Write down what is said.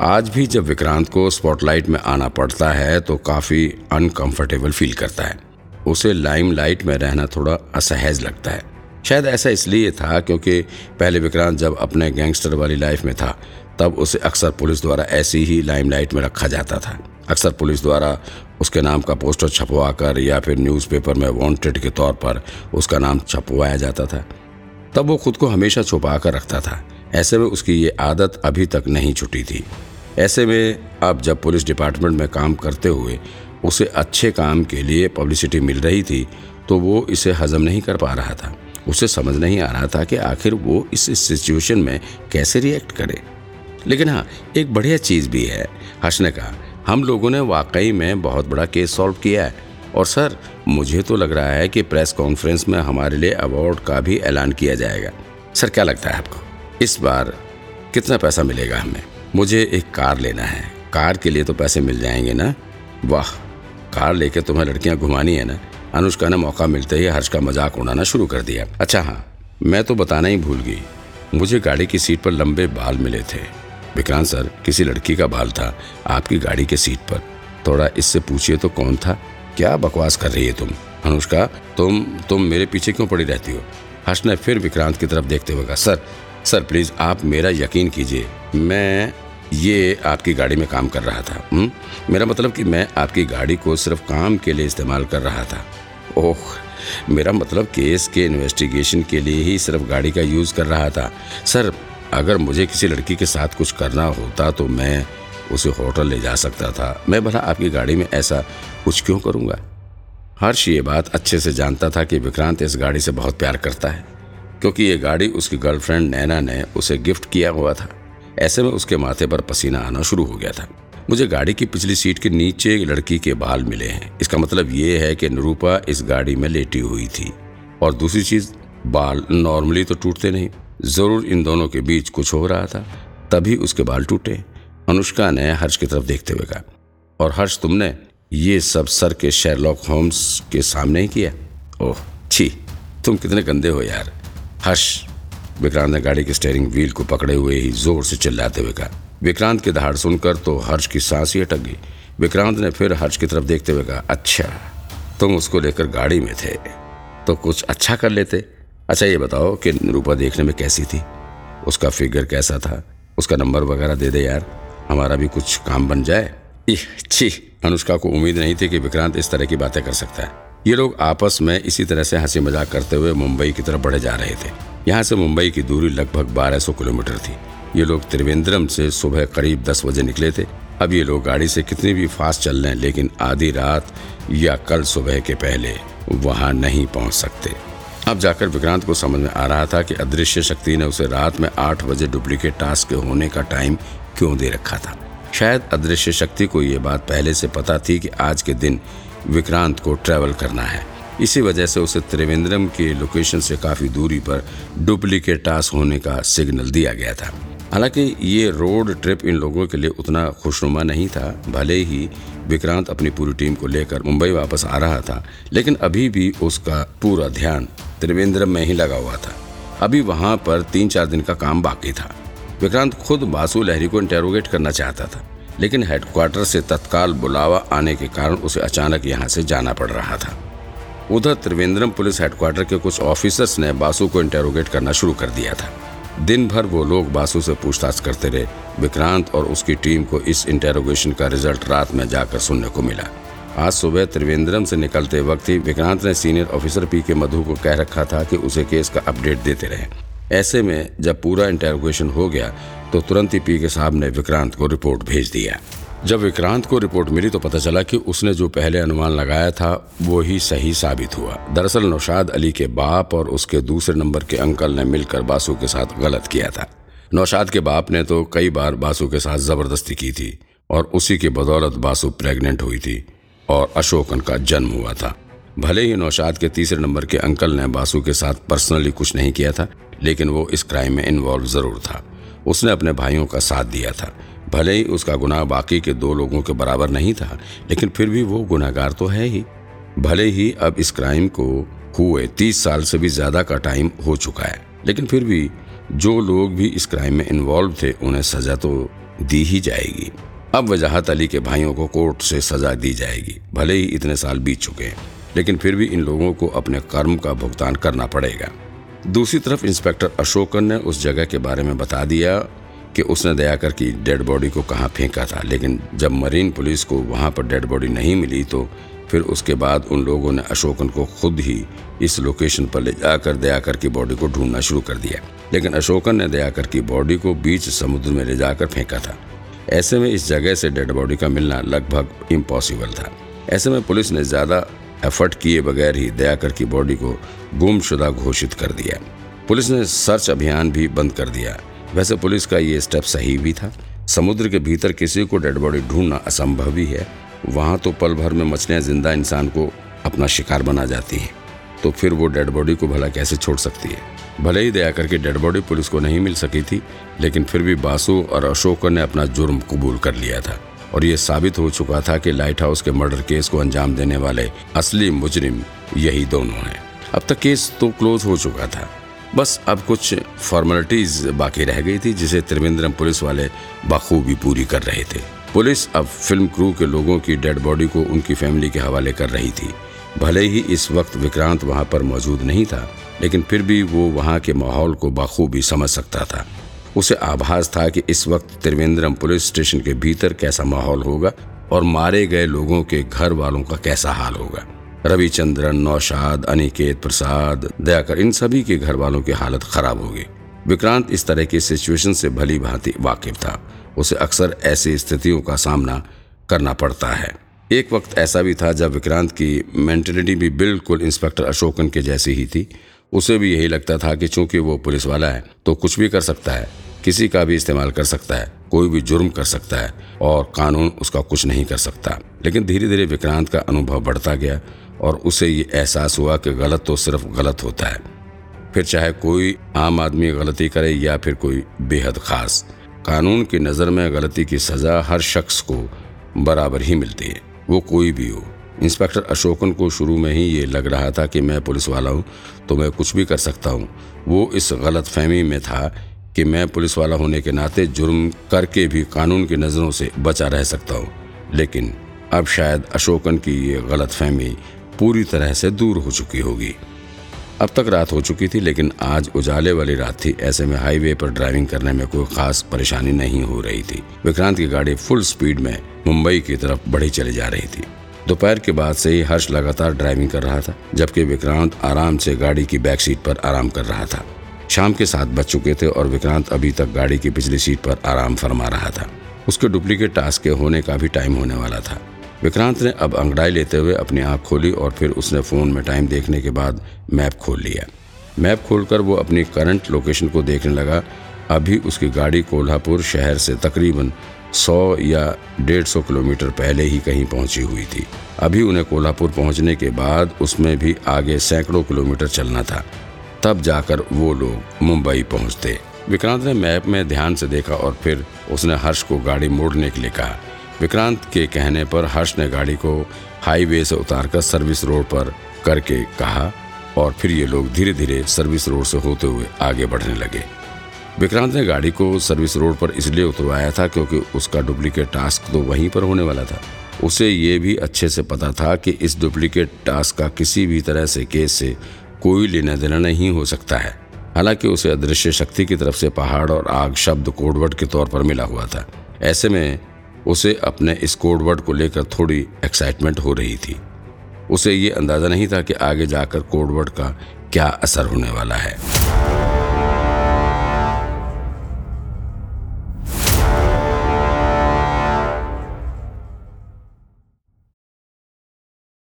आज भी जब विक्रांत को स्पॉटलाइट में आना पड़ता है तो काफ़ी अनकंफर्टेबल फील करता है। उसे लाइमलाइट में रहना थोड़ा असहज लगता है। शायद ऐसा इसलिए था क्योंकि पहले विक्रांत जब अपने गैंगस्टर वाली लाइफ में था, तब उसे अक्सर पुलिस द्वारा ऐसी ही लाइमलाइट में रखा जाता था। अक्सर पुलिस द्वारा उसके नाम का पोस्टर छपवा कर या फिर न्यूज़पेपर में वांटेड के तौर पर उसका नाम छपवाया जाता था। तब वो खुद को हमेशा छुपा कर रखता था। ऐसे में उसकी ये आदत अभी तक नहीं छुटी थी। ऐसे में अब जब पुलिस डिपार्टमेंट में काम करते हुए उसे अच्छे काम के लिए पब्लिसिटी मिल रही थी तो वो इसे हजम नहीं कर पा रहा था। उसे समझ नहीं आ रहा था कि आखिर वो इस सिचुएशन में कैसे रिएक्ट करे। लेकिन हाँ एक बढ़िया चीज़ भी है। हर्ष ने कहा, हम लोगों ने वाकई में बहुत बड़ा केस सॉल्व किया है। और सर, मुझे तो लग रहा है कि प्रेस कॉन्फ्रेंस में हमारे लिए अवार्ड का भी ऐलान किया जाएगा। सर, क्या लगता है आपको? इस बार कितना पैसा मिलेगा हमें? मुझे एक कार लेना है। कार के लिए तो पैसे मिल जाएँगे ना? वाह, कार लेके तुम्हें लड़कियाँ घुमानी है ना? अनुष्का ने मौका मिलते ही हर्ष का मज़ाक उड़ाना शुरू कर दिया। अच्छा हाँ मैं तो बताना ही भूल गई। मुझे गाड़ी की सीट पर लंबे बाल मिले थे। विक्रांत सर, किसी लड़की का बाल था, आपकी गाड़ी के सीट पर। थोड़ा इससे पूछिए तो कौन था? क्या बकवास कर रही है तुम? अनुष्का, तुम तुम मेरे पीछे क्यों पड़ी रहती हो? हर्ष ने फिर विक्रांत की तरफ़ देखते हुए कहा, सर सर, प्लीज़ आप मेरा यकीन कीजिए, मैं ये आपकी गाड़ी में काम कर रहा था हुँ? मेरा मतलब कि मैं आपकी गाड़ी को सिर्फ़ काम के लिए इस्तेमाल कर रहा था। ओह, मेरा मतलब केस के इन्वेस्टिगेशन के लिए ही सिर्फ़ गाड़ी का यूज़ कर रहा था। सर, अगर मुझे किसी लड़की के साथ कुछ करना होता तो मैं उसे होटल ले जा सकता था। मैं भला आपकी गाड़ी में ऐसा कुछ क्यों करूँगा? हर्ष ये बात अच्छे से जानता था कि विक्रांत इस गाड़ी से बहुत प्यार करता है। क्योंकि ये गाड़ी उसकी गर्लफ्रेंड नैना ने उसे गिफ्ट किया हुआ था। ऐसे में उसके माथे पर पसीना आना शुरू हो गया था। मुझे गाड़ी की पिछली सीट के नीचे एक लड़की के बाल मिले हैं। इसका मतलब ये है कि निरूपा इस गाड़ी में लेटी हुई थी। और दूसरी चीज़, बाल नॉर्मली तो टूटते नहीं। ज़रूर इन दोनों के बीच कुछ हो रहा था, तभी उसके बाल टूटे। अनुष्का ने हर्ष की तरफ़ देखते हुए कहा, और हर्ष, तुमने ये सब सर के शेरलॉक होम्स के सामने ही किया? ओह, छी, तुम कितने गंदे हो यार। हर्ष विक्रांत ने गाड़ी के स्टेयरिंग व्हील को पकड़े हुए ही ज़ोर से चिल्लाते हुए कहा। विक्रांत की दहाड़ सुनकर तो हर्ष की सांस ही अटक गई। विक्रांत ने फिर हर्ष की तरफ़ देखते हुए कहा अच्छा तुम उसको लेकर गाड़ी में थे तो कुछ अच्छा कर लेते। अच्छा ये बताओ कि रूपा देखने में कैसी थी? उसका फिगर कैसा था? उसका नंबर वगैरह दे दे यार। हमारा भी कुछ काम बन जाए? छी, अनुष्का को उम्मीद नहीं थी कि विक्रांत इस तरह की बातें कर सकता है। ये लोग आपस में इसी तरह से हँसी मज़ाक करते हुए मुंबई की तरफ़ बढ़े जा रहे थे। यहाँ से मुंबई की दूरी लगभग 1200 किलोमीटर थी। ये लोग त्रिवेंद्रम से सुबह करीब 10 बजे निकले थे। अब ये लोग गाड़ी से कितनी भी फास्ट चल रहे लेकिन आधी रात या कल सुबह के पहले वहाँ नहीं पहुँच सकते। अब जाकर विक्रांत को समझ में आ रहा था कि अदृश्य शक्ति ने उसे रात में आठ बजे डुप्लीकेट टास्क के होने का टाइम क्यों दे रखा था। शायद अदृश्य शक्ति को ये बात पहले से पता थी कि आज के दिन विक्रांत को ट्रैवल करना है। इसी वजह से उसे त्रिवेंद्रम के लोकेशन से काफ़ी दूरी पर डुप्लीकेट टास्क होने का सिग्नल दिया गया था। हालाँकि ये रोड ट्रिप इन लोगों के लिए उतना खुशनुमा नहीं था, भले ही विक्रांत अपनी पूरी टीम को लेकर मुंबई वापस आ रहा था, लेकिन अभी भी उसका पूरा ध्यान त्रिवेंद्रम में ही लगा हुआ था। अभी वहाँ पर तीन चार दिन का काम बाकी था। विक्रांत खुद बासु लहरी को इंटेरोगेट करना चाहता था। लेकिन हेडक्वार्टर से तत्काल बुलावा आने के कारण उसे अचानक यहाँ से जाना पड़ रहा था। उधर त्रिवेंद्रम पुलिस हेडक्वार्टर के कुछ ऑफिसर्स ने बासु को इंटेरोगेट करना शुरू कर दिया था। दिन भर वो लोग बासु से पूछताछ करते रहे। विक्रांत और उसकी टीम को इस इंटेरोगेशन का रिज़ल्ट रात में जाकर सुनने को मिला। आज सुबह त्रिवेंद्रम से निकलते वक्त ही विक्रांत ने सीनियर ऑफिसर पी के मधु को कह रखा था कि उसे केस का अपडेट देते रहे। ऐसे में जब पूरा इंटेरोगेशन हो गया तो तुरंत ही पी के साहब ने विक्रांत को रिपोर्ट भेज दिया। जब विक्रांत को रिपोर्ट मिली तो पता चला कि उसने जो पहले अनुमान लगाया था, वो ही सही साबित हुआ। दरअसल नौशाद अली के बाप और उसके दूसरे नंबर के अंकल ने मिलकर बासु के साथ गलत किया था। नौशाद के बाप ने तो कई बार बासु के साथ ज़बरदस्ती की थी और उसी की बदौलत बासु प्रेग्नेंट हुई थी और अशोकन का जन्म हुआ था। भले ही नौशाद के तीसरे नंबर के अंकल ने बासु के साथ पर्सनली कुछ नहीं किया था, लेकिन वो इस क्राइम में इन्वॉल्व ज़रूर था। उसने अपने भाइयों का साथ दिया था। भले ही उसका गुनाह बाकी के दो लोगों के बराबर नहीं था, लेकिन फिर भी वो गुनाहगार तो है ही। भले ही अब इस क्राइम को हुए तीस साल से भी ज़्यादा का टाइम हो चुका है, लेकिन फिर भी जो लोग भी इस क्राइम में इन्वॉल्व थे, उन्हें सजा तो दी ही जाएगी। अब वजाहत अली के भाइयों को कोर्ट से सजा दी जाएगी, भले ही इतने साल बीत चुके हैं, लेकिन फिर भी इन लोगों को अपने कर्म का भुगतान करना पड़ेगा। दूसरी तरफ़ इंस्पेक्टर अशोकन ने उस जगह के बारे में बता दिया कि उसने दयाकर की डेड बॉडी को कहाँ फेंका था। लेकिन जब मरीन पुलिस को वहाँ पर डेड बॉडी नहीं मिली तो फिर उसके बाद उन लोगों ने अशोकन को खुद ही इस लोकेशन पर ले जाकर दयाकर की बॉडी को ढूंढना शुरू कर दिया। लेकिन अशोकन ने दयाकर की बॉडी को बीच समुद्र में ले जाकर फेंका था। ऐसे में इस जगह से डेड बॉडी का मिलना लगभग इम्पॉसिबल था। ऐसे में पुलिस ने ज़्यादा एफर्ट किए बगैर ही दयाकर की बॉडी को गुमशुदा घोषित कर दिया। पुलिस ने सर्च अभियान भी बंद कर दिया। वैसे पुलिस का ये स्टेप सही भी था। समुद्र के भीतर किसी को डेड बॉडी ढूंढना असंभव ही है। वहाँ तो पल भर में मछलियाँ ज़िंदा इंसान को अपना शिकार बना जाती हैं। तो फिर वो डेड बॉडी को भला कैसे छोड़ सकती है? भले ही दया करके डेड बॉडी पुलिस को नहीं मिल सकी थी, लेकिन फिर भी बासु और अशोक ने अपना जुर्म कबूल कर लिया था। और ये साबित हो चुका था कि लाइट हाउस के मर्डर केस को अंजाम देने वाले असली मुजरिम यही दोनों हैं। अब तक केस तो क्लोज हो चुका था। बस अब कुछ फॉर्मेलिटीज बाकी रह गई थी, जिसे त्रिवेंद्रम पुलिस वाले बखूबी पूरी कर रहे थे। पुलिस अब फ़िल्म क्रू के लोगों की डेड बॉडी को उनकी फैमिली के हवाले कर रही थी। भले ही इस वक्त विक्रांत वहाँ पर मौजूद नहीं था, लेकिन फिर भी वो वहाँ के माहौल को बखूबी समझ सकता था। उसे आभास था कि इस वक्त त्रिवेंद्रम पुलिस स्टेशन के भीतर कैसा माहौल होगा और मारे गए लोगों के घर वालों का कैसा हाल होगा। रविचंद्रन, नौशाद, अनिकेत, प्रसाद, दयाकर, इन सभी के घर वालों की हालत खराब होगी। विक्रांत इस तरह की सिचुएशन से भली भांति वाकिफ था। उसे अक्सर ऐसी स्थितियों का सामना करना पड़ता है। एक वक्त ऐसा भी था जब विक्रांत की मेंटेलिटी भी बिल्कुल इंस्पेक्टर अशोकन के जैसी ही थी। उसे भी यही लगता था कि चूँकि वो पुलिस वाला है तो कुछ भी कर सकता है। किसी का भी इस्तेमाल कर सकता है, कोई भी जुर्म कर सकता है और कानून उसका कुछ नहीं कर सकता। लेकिन धीरे धीरे विक्रांत का अनुभव बढ़ता गया और उसे ये एहसास हुआ कि गलत तो सिर्फ़ गलत होता है। फिर चाहे कोई आम आदमी गलती करे या फिर कोई बेहद खास, कानून की नज़र में गलती की सज़ा हर शख्स को बराबर ही मिलती है। वो कोई भी हो। इंस्पेक्टर अशोकन को शुरू में ही ये लग रहा था कि मैं पुलिस वाला हूँ तो मैं कुछ भी कर सकता हूँ। वो इस गलत फहमी में था कि मैं पुलिस वाला होने के नाते जुर्म करके भी कानून की नज़रों से बचा रह सकता हूँ। लेकिन अब शायद अशोकन की ये गलत फहमी पूरी तरह से दूर हो चुकी होगी। अब तक रात हो चुकी थी, लेकिन आज उजाले वाली रात थी। ऐसे में हाईवे पर ड्राइविंग करने में कोई खास परेशानी नहीं हो रही थी। विक्रांत की गाड़ी फुल स्पीड में मुंबई की तरफ़ बढ़ी चली जा रही थी। दोपहर के बाद से ही हर्ष लगातार ड्राइविंग कर रहा था, जबकि विक्रांत आराम से गाड़ी की बैक सीट पर आराम कर रहा था। शाम के साथ बज चुके थे और विक्रांत अभी तक गाड़ी की पिछली सीट पर आराम फरमा रहा था। उसके डुप्लीकेट टास्क के होने का भी टाइम होने वाला था। विक्रांत ने अब अंगड़ाई लेते हुए अपनी आँख खोली और फिर उसने फ़ोन में टाइम देखने के बाद मैप खोल लिया। मैप खोलकर वो अपनी करंट लोकेशन को देखने लगा। अभी उसकी गाड़ी कोल्हापुर शहर से तकरीबन सौ या डेढ़ सौ किलोमीटर पहले ही कहीं पहुँची हुई थी। अभी उन्हें कोल्हापुर पहुँचने के बाद उसमें भी आगे सैकड़ों किलोमीटर चलना था। तब जाकर वो लोग मुंबई पहुँचते। विक्रांत ने मैप में ध्यान से देखा और फिर उसने हर्ष को गाड़ी मोड़ने के लिए कहा। विक्रांत के कहने पर हर्ष ने गाड़ी को हाईवे से उतारकर सर्विस रोड पर करके कहा और फिर ये लोग धीरे धीरे सर्विस रोड से होते हुए आगे बढ़ने लगे। विक्रांत ने गाड़ी को सर्विस रोड पर इसलिए उतरवाया था क्योंकि उसका डुप्लीकेट टास्क तो वहीं पर होने वाला था। उसे ये भी अच्छे से पता था कि इस डुप्लीकेट टास्क का किसी भी तरह से केस से कोई लेना देना नहीं हो सकता है। हालाँकि उसे अदृश्य शक्ति की तरफ़ से पहाड़ और आग शब्द कोडवर्ड के तौर पर मिला हुआ था। ऐसे में उसे अपने इस कोडवर्ड को लेकर थोड़ी एक्साइटमेंट हो रही थी। उसे ये अंदाज़ा नहीं था कि आगे जाकर कोडवर्ड का क्या असर होने वाला है।